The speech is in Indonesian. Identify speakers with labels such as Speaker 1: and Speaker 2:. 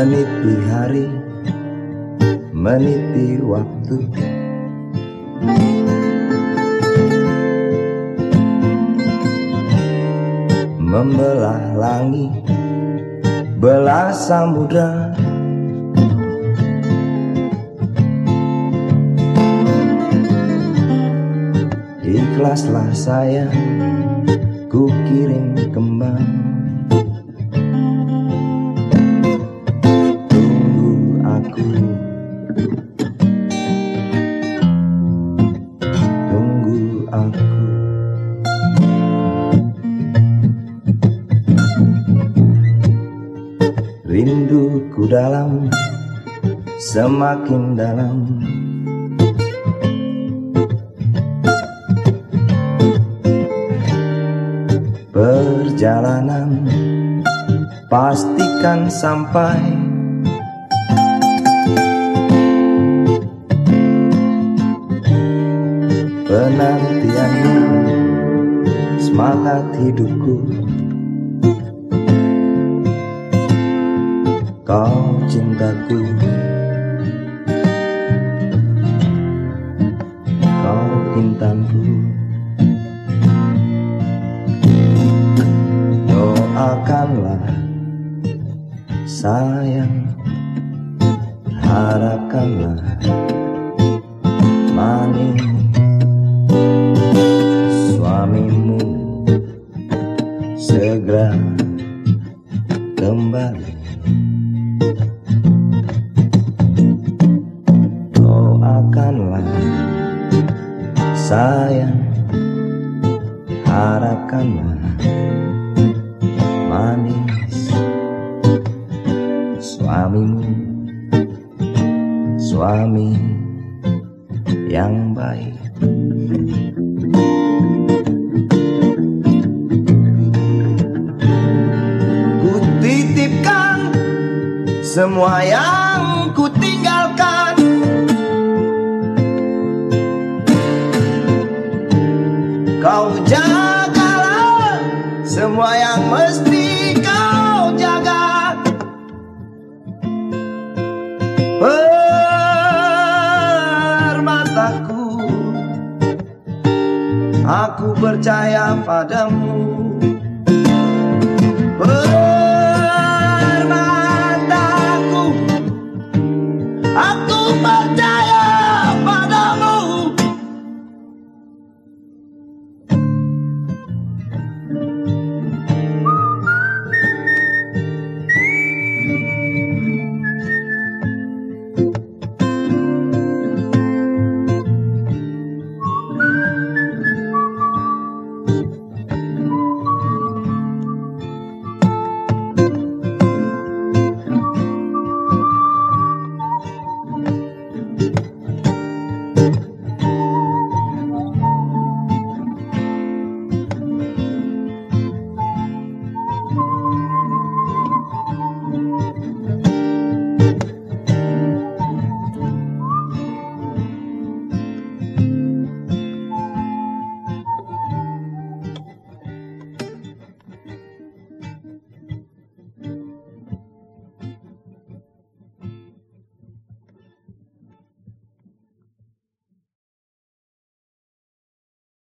Speaker 1: Meniti hari Meniti waktu. Membelah langit Belah samudra. Ikhlaslah sayang Ku kirim kembang Rinduku dalam Semakin dalam. Perjalanan Pastikan sampai Penantianmu Semangat hidupku. Kau cintaku Kau intanku. Doakanlah sayang Harapkanlah manis segera kembali. Doakanlah sayang Harapkanlah manis Suamimu Suami yang baik titipkan semua yang ku tinggalkan. Kau jagalah semua yang mesti kau jaga. Permataku Aku percaya padamu a tomar